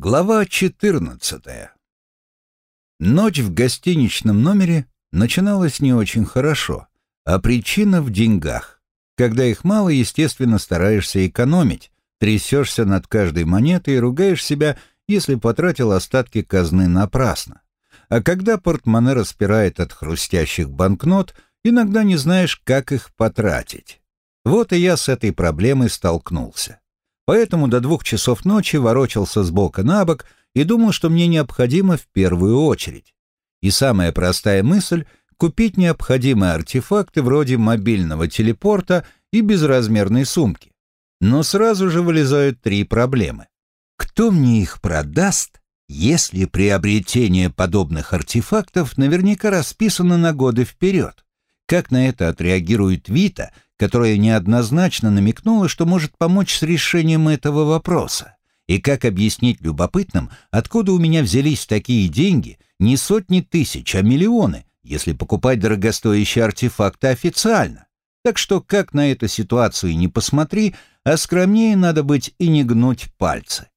Глава 14 Ночь в гостиничном номере начиналась не очень хорошо, а причина в деньгах. Когда их мало, естественно, стараешься экономить, трясешься над каждой монетой и ругаешь себя, если потратил остатки казны напрасно. А когда портмоне распирает от хрустящих банкнот, иногда не знаешь, как их потратить. Вот и я с этой проблемой столкнулся. Поэтому до двух часов ночи ворочался с бока на бок и думал, что мне необходимо в первую очередь. И самая простая мысль — купить необходимые артефакты вроде мобильного телепорта и безразмерной сумки. Но сразу же вылезают три проблемы. Кто мне их продаст, если приобретение подобных артефактов наверняка расписано на годы вперед? Как на это отреагирует Вита — которая неоднозначно намекнула, что может помочь с решением этого вопроса. И как объяснить любопытным, откуда у меня взялись такие деньги, не сотни тысяч, а миллионы, если покупать дорогостоящие артефакты официально? Так что как на эту ситуацию не посмотри, а скромнее надо быть и не гнуть пальцы.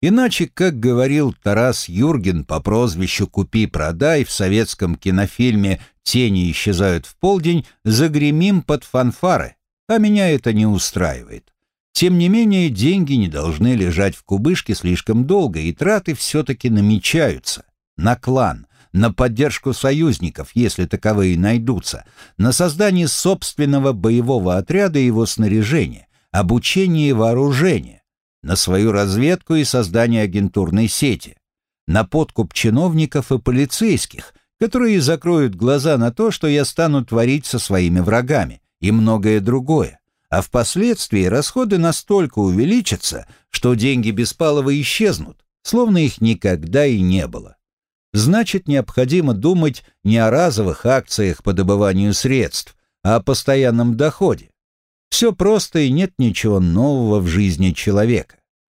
Иначе, как говорил Тарас Юрген по прозвищу «Купи-продай» в советском кинофильме «Тени исчезают в полдень», загремим под фанфары, а меня это не устраивает. Тем не менее, деньги не должны лежать в кубышке слишком долго, и траты все-таки намечаются. На клан, на поддержку союзников, если таковые найдутся, на создание собственного боевого отряда и его снаряжения, обучение и вооружение на свою разведку и создание агентурной сети, на подкуп чиновников и полицейских, которые закроют глаза на то, что я стану творить со своими врагами, и многое другое. А впоследствии расходы настолько увеличатся, что деньги Беспалова исчезнут, словно их никогда и не было. Значит, необходимо думать не о разовых акциях по добыванию средств, а о постоянном доходе. Все просто и нет ничего нового в жизни человека.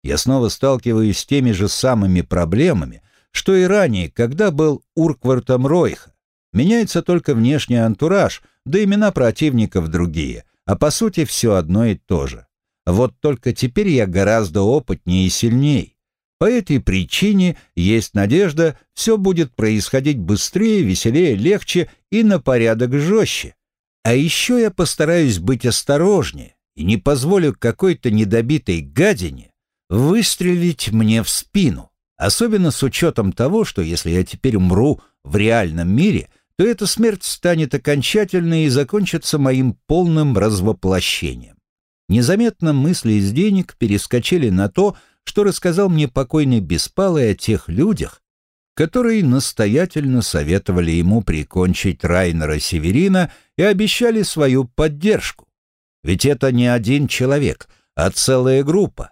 Я снова сталкиваюсь с теми же самыми проблемами, что и ранее, когда был Урквартом Ройха. Меняется только внешний антураж, да имена противников другие, а по сути все одно и то же. Вот только теперь я гораздо опытнее и сильней. По этой причине есть надежда, все будет происходить быстрее, веселее, легче и на порядок жестче. А еще я постараюсь быть осторожнее и не позволю какой-то недобитой гадине выстрелить мне в спину. Особенно с учетом того, что если я теперь умру в реальном мире, то эта смерть станет окончательной и закончится моим полным развоплощением. Незаметно мысли из денег перескочили на то, что рассказал мне покойный Беспалый о тех людях, которые настоятельно советовали ему прикончить Райнера Северина и обещали свою поддержку. Ведь это не один человек, а целая группа.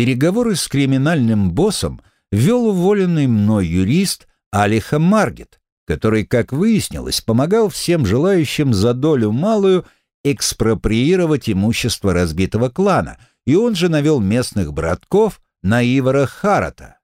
Переговоры с криминальным боссом вел уволенный мной юрист Алиха Маргет, который, как выяснилось, помогал всем желающим за долю малую экспроприировать имущество разбитого клана, и он же навел местных братков на Ивара Харата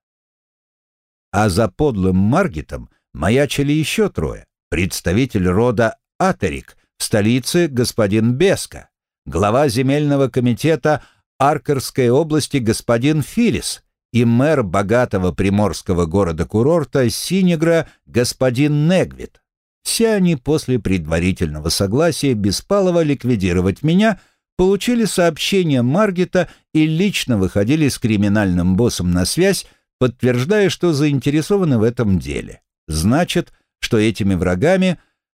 а за подлым Маргитом маячили еще трое. Представитель рода Атерик в столице господин Беска, глава земельного комитета Аркерской области господин Филис и мэр богатого приморского города-курорта Синегра господин Негвит. Все они после предварительного согласия Беспалова ликвидировать меня получили сообщение Маргита и лично выходили с криминальным боссом на связь, подтверждая, что заинтересованы в этом деле. Значит, что этими врагами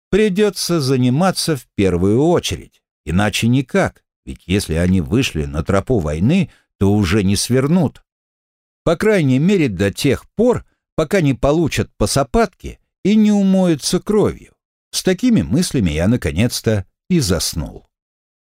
придется заниматься в первую очередь. Иначе никак, ведь если они вышли на тропу войны, то уже не свернут. По крайней мере, до тех пор, пока не получат по сапатке и не умоются кровью. С такими мыслями я, наконец-то, и заснул.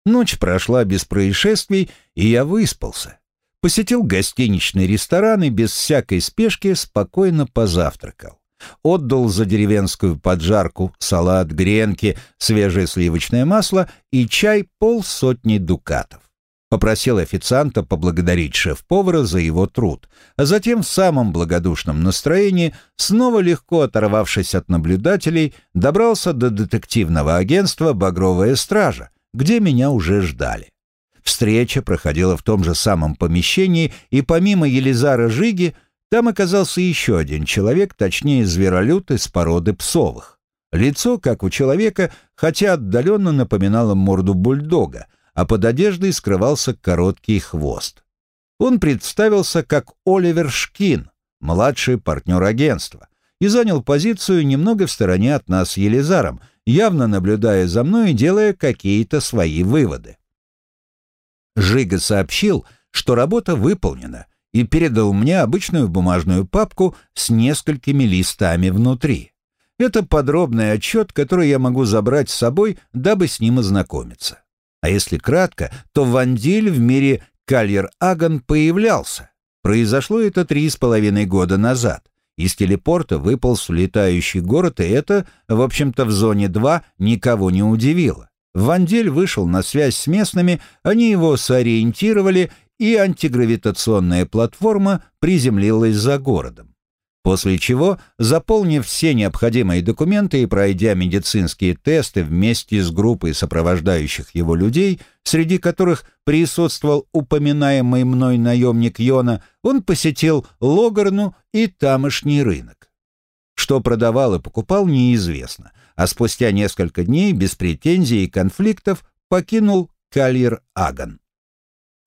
Ночь прошла без происшествий, и я выспался посетил гостиничный ресторан и без всякой спешки спокойно позавтракал. Отдал за деревенскую поджарку салат, гренки, свежее сливочное масло и чай полсотни дукатов. Попросил официанта поблагодарить шеф-повара за его труд, а затем в самом благодушном настроении, снова легко оторвавшись от наблюдателей, добрался до детективного агентства «Багровая стража», где меня уже ждали. Встреча проходила в том же самом помещении, и помимо Елизара Жиги, Там оказался еще один человек, точнее зверолюд из породы псовых. Лицо, как у человека, хотя отдаленно напоминало морду бульдога, а под одеждой скрывался короткий хвост. Он представился как Оливер Шкин, младший партнер агентства, и занял позицию немного в стороне от нас с Елизаром, явно наблюдая за мной и делая какие-то свои выводы. Жига сообщил, что работа выполнена, и передал мне обычную бумажную папку с несколькими листами внутри. Это подробный отчет, который я могу забрать с собой, дабы с ним ознакомиться. А если кратко, то Вандиль в мире Кальер-Аган появлялся. Произошло это три с половиной года назад. Из телепорта выполз в летающий город, и это, в общем-то, в зоне 2 никого не удивило. Вандель вышел на связь с местными, они его сориентировали, и антигравитационная платформа приземлилась за городом. После чего, заполнив все необходимые документы и пройдя медицинские тесты вместе с группой сопровождающих его людей, среди которых присутствовал упоминаемый мной наемник Йона, он посетил Логарну и тамошний рынок. Что продавал и покупал, неизвестно, а спустя несколько дней без претензий и конфликтов покинул Кальер Аган.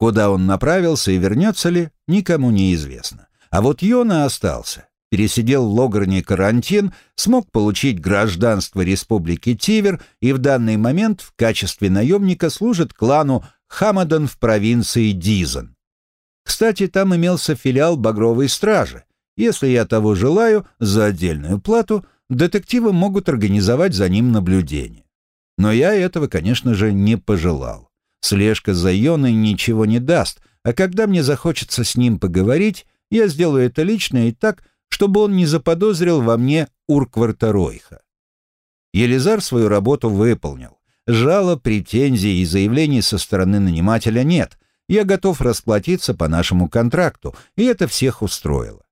Куда он направился и вернется ли, никому не известно. А вот Йона остался пересидел в Логарне карантин, смог получить гражданство Республики Тивер и в данный момент в качестве наемника служит клану Хамадан в провинции Дизан. Кстати, там имелся филиал Багровой Стражи. Если я того желаю, за отдельную плату детективы могут организовать за ним наблюдение. Но я этого, конечно же, не пожелал. Слежка за Йоной ничего не даст, а когда мне захочется с ним поговорить, я сделаю это лично и так, чтобы он не заподозрил во мне Уркварта Ройха. Елизар свою работу выполнил. Жалоб, претензий и заявлений со стороны нанимателя нет. Я готов расплатиться по нашему контракту, и это всех устроило.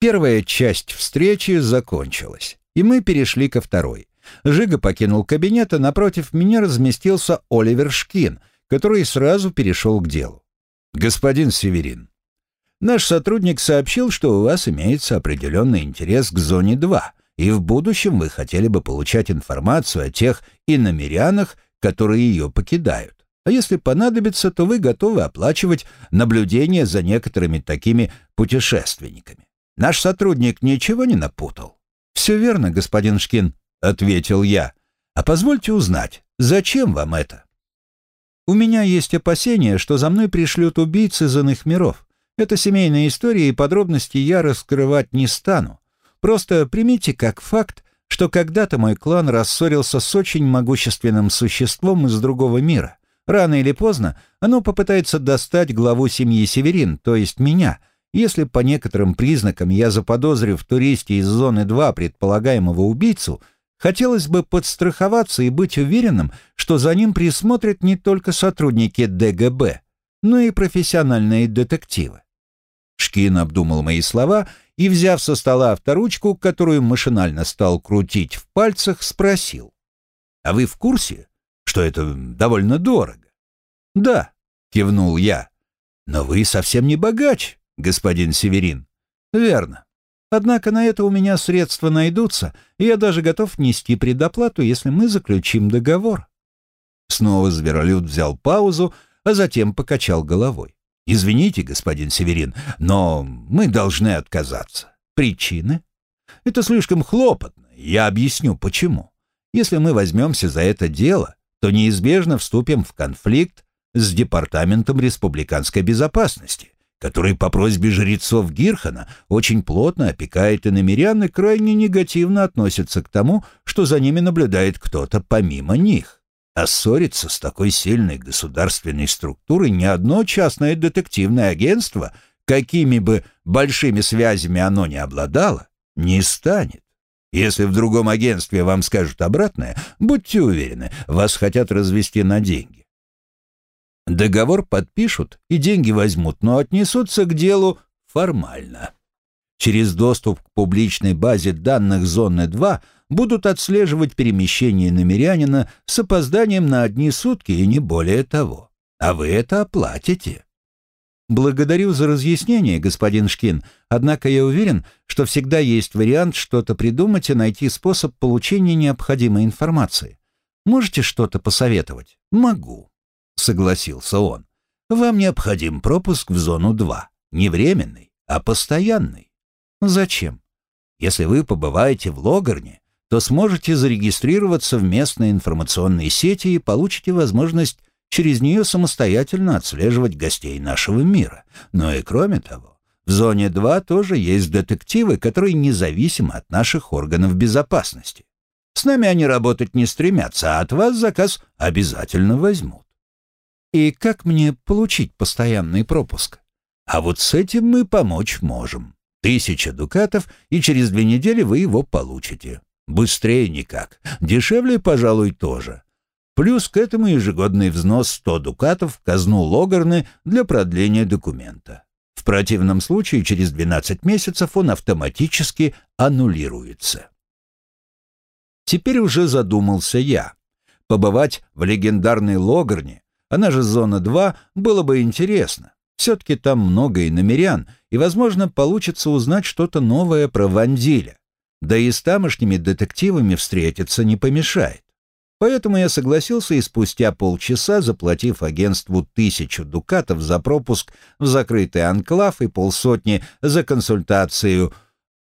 Первая часть встречи закончилась, и мы перешли ко второй. Жига покинул кабинет, а напротив меня разместился Оливер Шкин, который сразу перешел к делу. «Господин Северин, Наш сотрудник сообщил, что у вас имеется определенный интерес к зоне 2, и в будущем вы хотели бы получать информацию о тех иномерянах, которые ее покидают. А если понадобится, то вы готовы оплачивать наблюдение за некоторыми такими путешественниками. Наш сотрудник ничего не напутал. «Все верно, господин Шкин», — ответил я. «А позвольте узнать, зачем вам это?» «У меня есть опасения, что за мной пришлют убийцы из иных миров. Это семейная история, и подробности я раскрывать не стану. Просто примите как факт, что когда-то мой клан рассорился с очень могущественным существом из другого мира. Рано или поздно оно попытается достать главу семьи Северин, то есть меня. Если по некоторым признакам я заподозрю в туристе из зоны 2 предполагаемого убийцу, хотелось бы подстраховаться и быть уверенным, что за ним присмотрят не только сотрудники ДГБ, но и профессиональные детективы. Шкин обдумал мои слова и, взяв со стола авторучку, которую машинально стал крутить в пальцах, спросил. «А вы в курсе, что это довольно дорого?» «Да», — кивнул я. «Но вы совсем не богач, господин Северин». «Верно. Однако на это у меня средства найдутся, и я даже готов нести предоплату, если мы заключим договор». Снова Зверолюд взял паузу, а затем покачал головой. Извините, господин Северин, но мы должны отказаться. Причины? Это слишком хлопотно. Я объясню, почему. Если мы возьмемся за это дело, то неизбежно вступим в конфликт с Департаментом республиканской безопасности, который по просьбе жрецов Гирхана очень плотно опекает иномерян и крайне негативно относится к тому, что за ними наблюдает кто-то помимо них. А ссориться с такой сильной государственной структурой ни одно частное детективное агентство, какими бы большими связями оно ни обладало, не станет. Если в другом агентстве вам скажут обратное, будьте уверены, вас хотят развести на деньги. Договор подпишут и деньги возьмут, но отнесутся к делу формально. Через доступ к публичной базе данных Зоны 2 будут отслеживать перемещение намерянина с опозданием на одни сутки и не более того. А вы это оплатите. Благодарю за разъяснение, господин Шкин, однако я уверен, что всегда есть вариант что-то придумать и найти способ получения необходимой информации. Можете что-то посоветовать? Могу, согласился он. Вам необходим пропуск в зону 2. Не временный, а постоянный. Зачем? Если вы побываете в Логарне, то сможете зарегистрироваться в местной информационной сети и получите возможность через нее самостоятельно отслеживать гостей нашего мира. Но и кроме того, в зоне 2 тоже есть детективы, которые независимы от наших органов безопасности. С нами они работать не стремятся, а от вас заказ обязательно возьмут. И как мне получить постоянный пропуск? А вот с этим мы помочь можем. Тысяча дукатов, и через две недели вы его получите. Быстрее никак. Дешевле, пожалуй, тоже. Плюс к этому ежегодный взнос 100 дукатов в казну Логарны для продления документа. В противном случае через 12 месяцев он автоматически аннулируется. Теперь уже задумался я. Побывать в легендарной Логарне, она же Зона 2, было бы интересно. Все-таки там много иномерян, и, возможно, получится узнать что-то новое про Вандиля. Да и с тамошними детективами встретиться не помешает. Поэтому я согласился и спустя полчаса, заплатив агентству тысячу дукатов за пропуск в закрытый анклав и полсотни за консультацию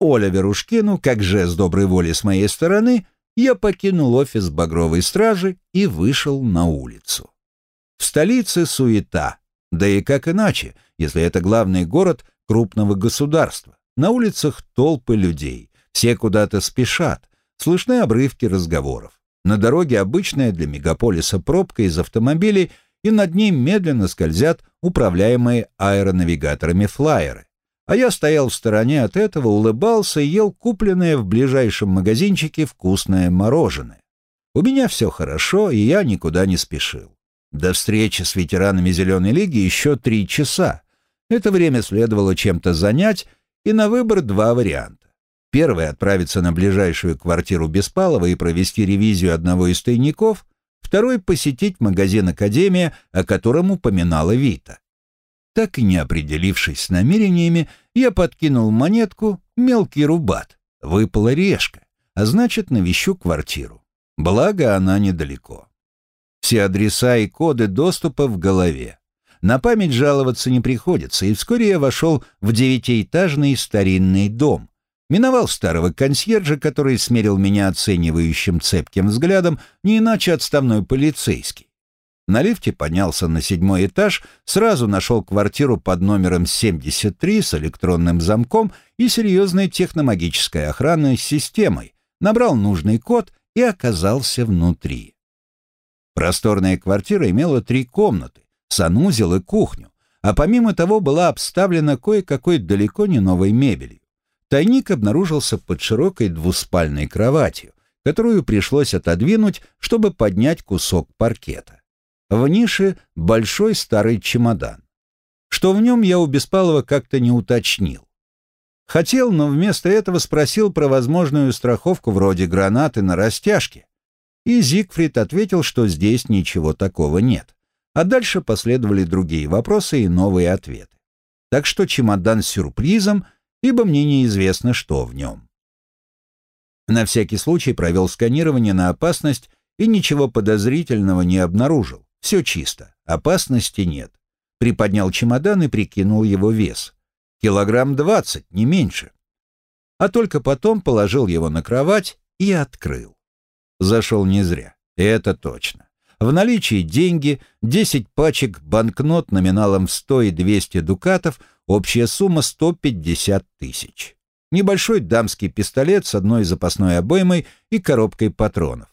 Оливеру Шкину, как жест доброй воли с моей стороны, я покинул офис Багровой стражи и вышел на улицу. В столице суета, да и как иначе, если это главный город крупного государства. На улицах толпы людей, все куда-то спешат, слышны обрывки разговоров. На дороге обычная для мегаполиса пробка из автомобилей, и над ней медленно скользят управляемые аэронавигаторами флайеры. А я стоял в стороне от этого, улыбался и ел купленное в ближайшем магазинчике вкусное мороженое. У меня все хорошо, и я никуда не спешил. До встречи с ветеранами Зеленой Лиги еще три часа. Это время следовало чем-то занять, и на выбор два варианта. Первый — отправиться на ближайшую квартиру Беспалова и провести ревизию одного из тайников, второй — посетить магазин «Академия», о котором упоминала Вита. Так и не определившись с намерениями, я подкинул монетку «Мелкий рубат». Выпала решка, а значит, навещу квартиру. Благо, она недалеко. Все адреса и коды доступа в голове. На память жаловаться не приходится, и вскоре я вошел в девятиэтажный старинный дом — Миновал старого консьержа, который смерил меня оценивающим цепким взглядом, не иначе отставной полицейский. На лифте поднялся на седьмой этаж, сразу нашел квартиру под номером 73 с электронным замком и серьезной техномагической охранной системой, набрал нужный код и оказался внутри. Просторная квартира имела три комнаты, санузел и кухню, а помимо того была обставлена кое-какой далеко не новой мебелью. Тайник обнаружился под широкой двуспальной кроватью, которую пришлось отодвинуть, чтобы поднять кусок паркета. В нише большой старый чемодан. Что в нем я у Беспалова как-то не уточнил. Хотел, но вместо этого спросил про возможную страховку вроде гранаты на растяжке. И Зигфрид ответил, что здесь ничего такого нет. А дальше последовали другие вопросы и новые ответы. Так что чемодан с сюрпризом — ибо мне неизвестно, что в нем. На всякий случай провел сканирование на опасность и ничего подозрительного не обнаружил. Все чисто, опасности нет. Приподнял чемодан и прикинул его вес. Килограмм двадцать, не меньше. А только потом положил его на кровать и открыл. Зашел не зря, это точно. В наличии деньги, 10 пачек банкнот номиналом в 100 и 200 дукатов — Общая сумма 150 тысяч. Небольшой дамский пистолет с одной запасной обоймой и коробкой патронов.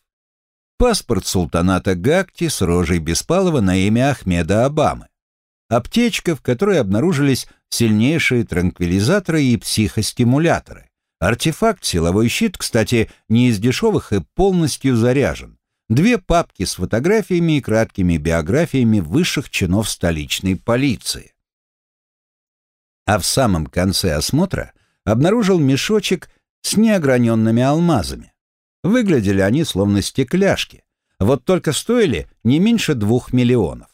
Паспорт султаната Гакти с рожей Беспалова на имя Ахмеда Обамы. Аптечка, в которой обнаружились сильнейшие транквилизаторы и психостимуляторы. Артефакт, силовой щит, кстати, не из дешевых и полностью заряжен. Две папки с фотографиями и краткими биографиями высших чинов столичной полиции а в самом конце осмотра обнаружил мешочек с неограненными алмазами. Выглядели они словно стекляшки, вот только стоили не меньше двух миллионов.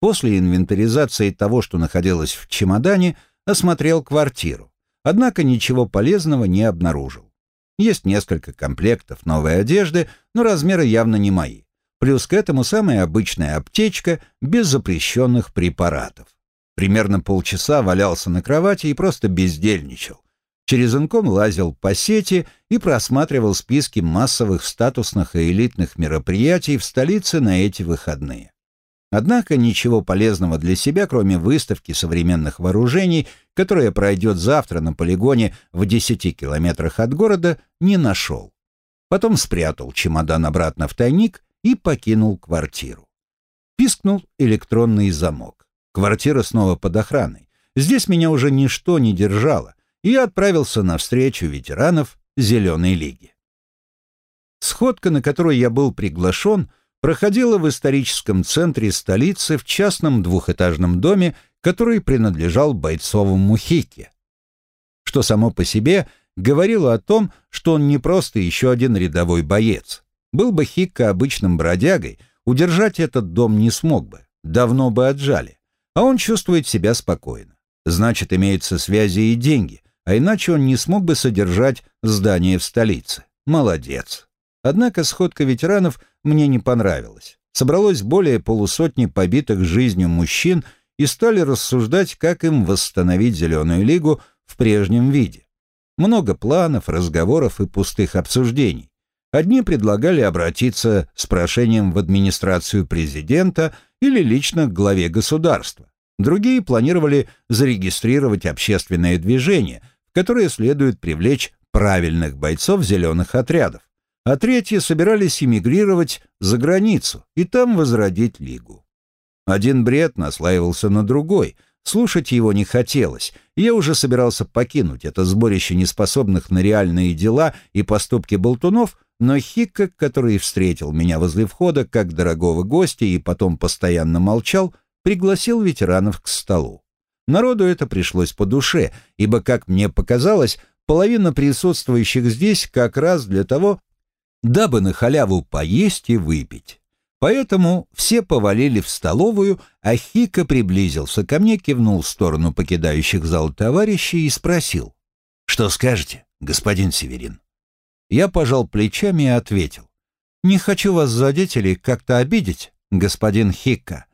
После инвентаризации того, что находилось в чемодане, осмотрел квартиру. Однако ничего полезного не обнаружил. Есть несколько комплектов новой одежды, но размеры явно не мои. Плюс к этому самая обычная аптечка без запрещенных препаратов. Примерно полчаса валялся на кровати и просто бездельничал. Через инком лазил по сети и просматривал списки массовых статусных и элитных мероприятий в столице на эти выходные. Однако ничего полезного для себя, кроме выставки современных вооружений, которая пройдет завтра на полигоне в 10 километрах от города, не нашел. Потом спрятал чемодан обратно в тайник и покинул квартиру. Пискнул электронный замок. Квартира снова под охраной. Здесь меня уже ничто не держало, и я отправился на встречу ветеранов Зеленой лиги. Сходка, на которую я был приглашен, проходила в историческом центре столицы в частном двухэтажном доме, который принадлежал бойцовому Хике. Что само по себе говорило о том, что он не просто еще один рядовой боец. Был бы Хикка обычным бродягой, удержать этот дом не смог бы, давно бы отжали. А он чувствует себя спокойно. Значит, имеются связи и деньги, а иначе он не смог бы содержать здание в столице. Молодец. Однако сходка ветеранов мне не понравилась. Собралось более полусотни побитых жизнью мужчин и стали рассуждать, как им восстановить Зеленую Лигу в прежнем виде. Много планов, разговоров и пустых обсуждений. Одни предлагали обратиться с прошением в администрацию президента или лично к главе государства. Другие планировали зарегистрировать общественное движение – которые следует привлечь правильных бойцов зеленых отрядов, а третьи собирались эмигрировать за границу и там возродить лигу. Один бред наслаивался на другой, слушать его не хотелось, и я уже собирался покинуть это сборище неспособных на реальные дела и поступки болтунов, но Хикка, который встретил меня возле входа как дорогого гостя и потом постоянно молчал, пригласил ветеранов к столу. Народу это пришлось по душе, ибо, как мне показалось, половина присутствующих здесь как раз для того, дабы на халяву поесть и выпить. Поэтому все повалили в столовую, а Хика приблизился ко мне, кивнул в сторону покидающих зал товарищей и спросил. «Что скажете, господин Северин?» Я пожал плечами и ответил. «Не хочу вас задеть или как-то обидеть, господин Хикка,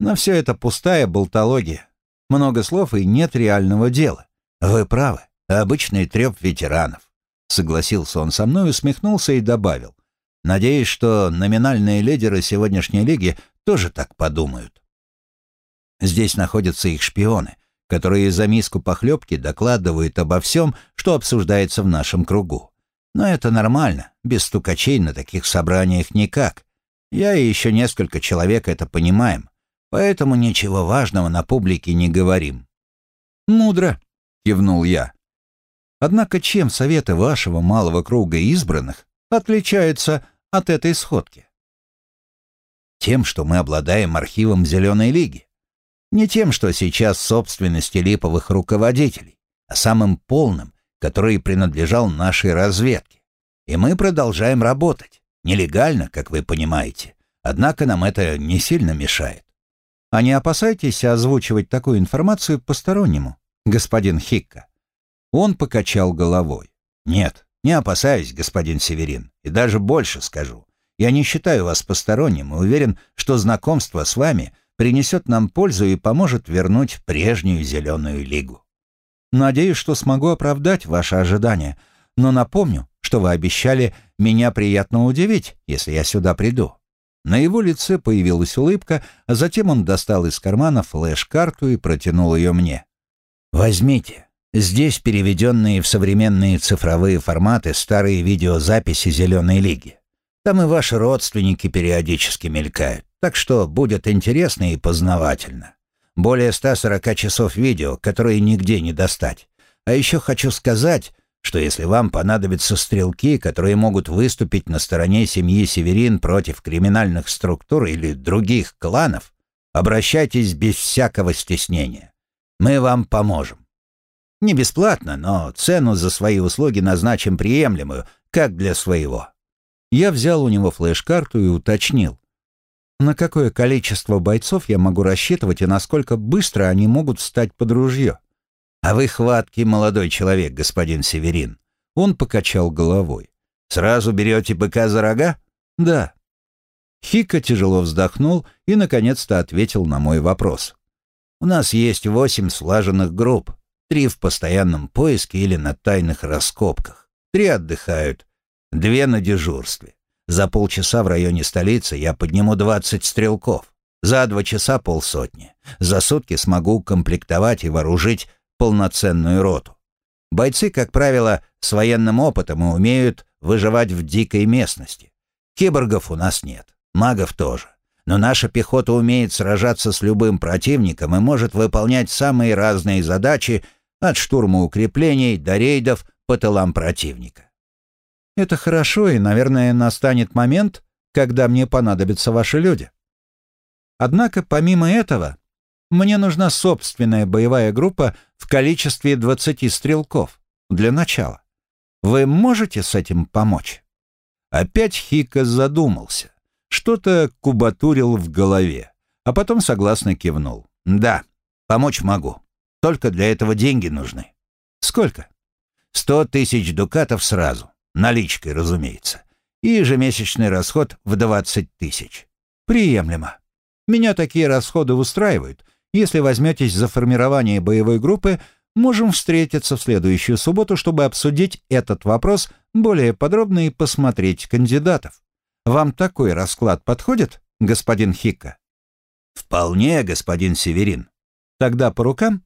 но все это пустая болтология. Много слов и нет реального дела. Вы правы, обычный треп ветеранов. Согласился он со мной, усмехнулся и добавил. Надеюсь, что номинальные лидеры сегодняшней лиги тоже так подумают. Здесь находятся их шпионы, которые за миску похлебки докладывают обо всем, что обсуждается в нашем кругу. Но это нормально, без стукачей на таких собраниях никак. Я и еще несколько человек это понимаем поэтому ничего важного на публике не говорим». «Мудро», — кивнул я. «Однако чем советы вашего малого круга избранных отличаются от этой сходки?» «Тем, что мы обладаем архивом Зеленой Лиги. Не тем, что сейчас собственности липовых руководителей, а самым полным, который принадлежал нашей разведке. И мы продолжаем работать. Нелегально, как вы понимаете. Однако нам это не сильно мешает. А не опасайтесь озвучивать такую информацию постороннему, господин Хикка. Он покачал головой. Нет, не опасаюсь, господин Северин, и даже больше скажу. Я не считаю вас посторонним и уверен, что знакомство с вами принесет нам пользу и поможет вернуть прежнюю Зеленую Лигу. Надеюсь, что смогу оправдать ваши ожидания, но напомню, что вы обещали меня приятно удивить, если я сюда приду. На его лице появилась улыбка, а затем он достал из кармана флеш-карту и протянул ее мне. «Возьмите. Здесь переведенные в современные цифровые форматы старые видеозаписи «Зеленой лиги». Там и ваши родственники периодически мелькают, так что будет интересно и познавательно. Более 140 часов видео, которые нигде не достать. А еще хочу сказать, что если вам понадобятся стрелки, которые могут выступить на стороне семьи Северин против криминальных структур или других кланов, обращайтесь без всякого стеснения. Мы вам поможем. Не бесплатно, но цену за свои услуги назначим приемлемую, как для своего. Я взял у него флеш-карту и уточнил. На какое количество бойцов я могу рассчитывать и насколько быстро они могут встать под ружье? А вы хваткий молодой человек, господин Северин. Он покачал головой. Сразу берете быка за рога? Да. Хика тяжело вздохнул и, наконец-то, ответил на мой вопрос. У нас есть восемь слаженных групп, три в постоянном поиске или на тайных раскопках, три отдыхают, две на дежурстве. За полчаса в районе столицы я подниму 20 стрелков. За два часа полсотни. За сутки смогу комплектовать и вооружить полноценную роту. Бойцы, как правило, с военным опытом и умеют выживать в дикой местности. Киборгов у нас нет, магов тоже. Но наша пехота умеет сражаться с любым противником и может выполнять самые разные задачи от штурма укреплений до рейдов по тылам противника. Это хорошо, и, наверное, настанет момент, когда мне понадобятся ваши люди. Однако, помимо этого, мне нужна собственная боевая группа в количестве 20 стрелков для начала. Вы можете с этим помочь?» Опять Хика задумался. Что-то кубатурил в голове, а потом согласно кивнул. «Да, помочь могу. Только для этого деньги нужны». «Сколько?» «Сто тысяч дукатов сразу. Наличкой, разумеется. И ежемесячный расход в 20 тысяч. Приемлемо. Меня такие расходы устраивают. Если возьметесь за формирование боевой группы, можем встретиться в следующую субботу, чтобы обсудить этот вопрос более подробно и посмотреть кандидатов. Вам такой расклад подходит, господин Хикка? Вполне, господин Северин. Тогда по рукам?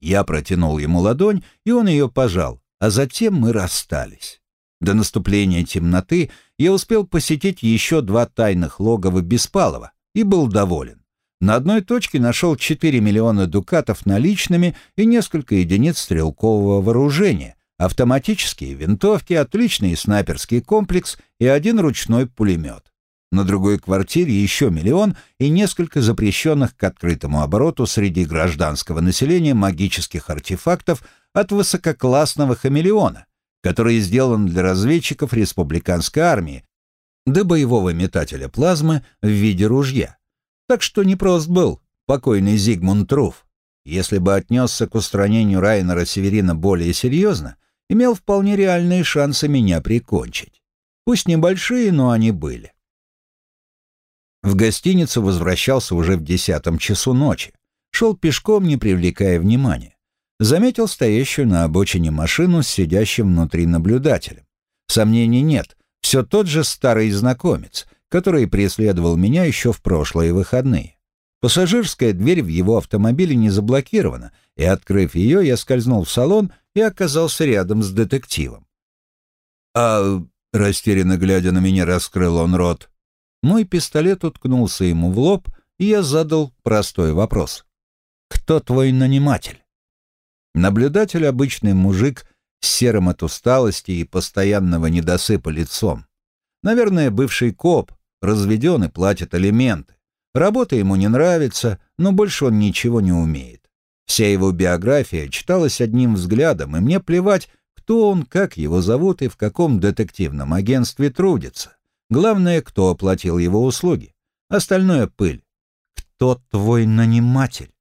Я протянул ему ладонь, и он ее пожал, а затем мы расстались. До наступления темноты я успел посетить еще два тайных логова Беспалова и был доволен. На одной точке нашел 4 миллиона дукатов наличными и несколько единиц стрелкового вооружения, автоматические винтовки, отличный снайперский комплекс и один ручной пулемет. На другой квартире еще миллион и несколько запрещенных к открытому обороту среди гражданского населения магических артефактов от высококлассного хамелеона, который сделан для разведчиков республиканской армии, до боевого метателя плазмы в виде ружья. Так что непрост был покойный Зигмунд Труф. Если бы отнесся к устранению Райнера Северина более серьезно, имел вполне реальные шансы меня прикончить. Пусть небольшие, но они были. В гостиницу возвращался уже в десятом часу ночи. Шел пешком, не привлекая внимания заметил стоящую на обочине машину с сидящим внутри наблюдателем. Сомнений нет, все тот же старый знакомец, который преследовал меня еще в прошлые выходные. Пассажирская дверь в его автомобиле не заблокирована, и, открыв ее, я скользнул в салон и оказался рядом с детективом. «А...» — растерянно глядя на меня, раскрыл он рот. Мой пистолет уткнулся ему в лоб, и я задал простой вопрос. «Кто твой наниматель?» Наблюдатель — обычный мужик с серым от усталости и постоянного недосыпа лицом. Наверное, бывший коп, разведен и платит алименты. Работа ему не нравится, но больше он ничего не умеет. Вся его биография читалась одним взглядом, и мне плевать, кто он, как его зовут и в каком детективном агентстве трудится. Главное, кто оплатил его услуги. Остальное — пыль. Кто твой наниматель?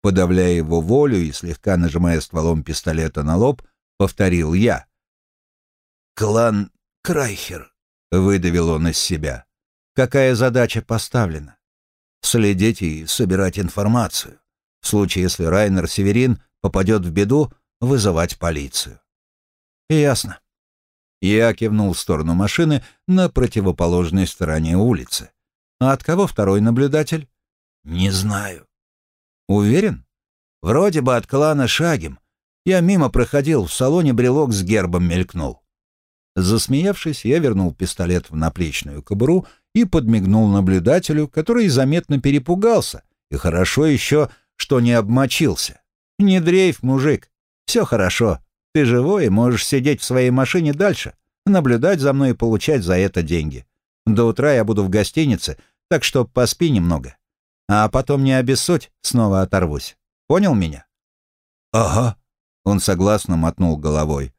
Подавляя его волю и слегка нажимая стволом пистолета на лоб, повторил я. «Клан Крайхер», — выдавил он из себя. «Какая задача поставлена?» «Следить и собирать информацию. В случае, если Райнер Северин попадет в беду, вызывать полицию». «Ясно». Я кивнул в сторону машины на противоположной стороне улицы. «А от кого второй наблюдатель?» «Не знаю». Уверен? Вроде бы от клана Шагим. Я мимо проходил, в салоне брелок с гербом мелькнул. Засмеявшись, я вернул пистолет в наплечную кобуру и подмигнул наблюдателю, который заметно перепугался, и хорошо еще, что не обмочился. «Не дрейф, мужик. Все хорошо. Ты живой и можешь сидеть в своей машине дальше, наблюдать за мной и получать за это деньги. До утра я буду в гостинице, так что поспи немного а потом не обессудь, снова оторвусь. Понял меня?» «Ага», — он согласно мотнул головой.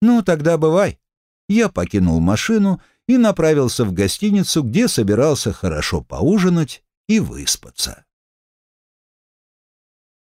«Ну, тогда бывай». Я покинул машину и направился в гостиницу, где собирался хорошо поужинать и выспаться.